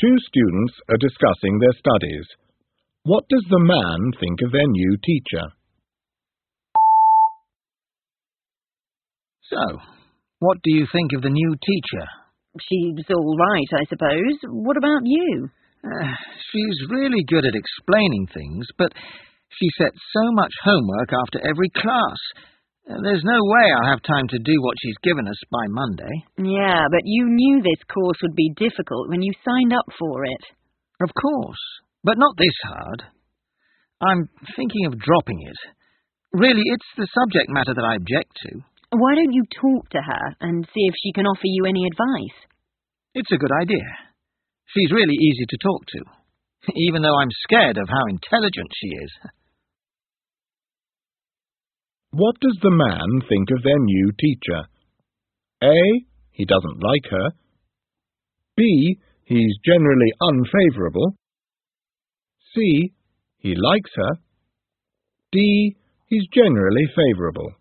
Two students are discussing their studies. What does the man think of their new teacher? So, what do you think of the new teacher? She's all right, I suppose. What about you? Uh, she's really good at explaining things, but she sets so much homework after every class. Uh, there's no way I'll have time to do what she's given us by Monday. Yeah, but you knew this course would be difficult when you signed up for it. Of course, but not this hard. I'm thinking of dropping it. Really, it's the subject matter that I object to. Why don't you talk to her and see if she can offer you any advice? It's a good idea. She's really easy to talk to, even though I'm scared of how intelligent she is. What does the man think of their new teacher? A. He doesn't like her. B. He's generally unfavourable. C. He likes her. D. He's generally favourable.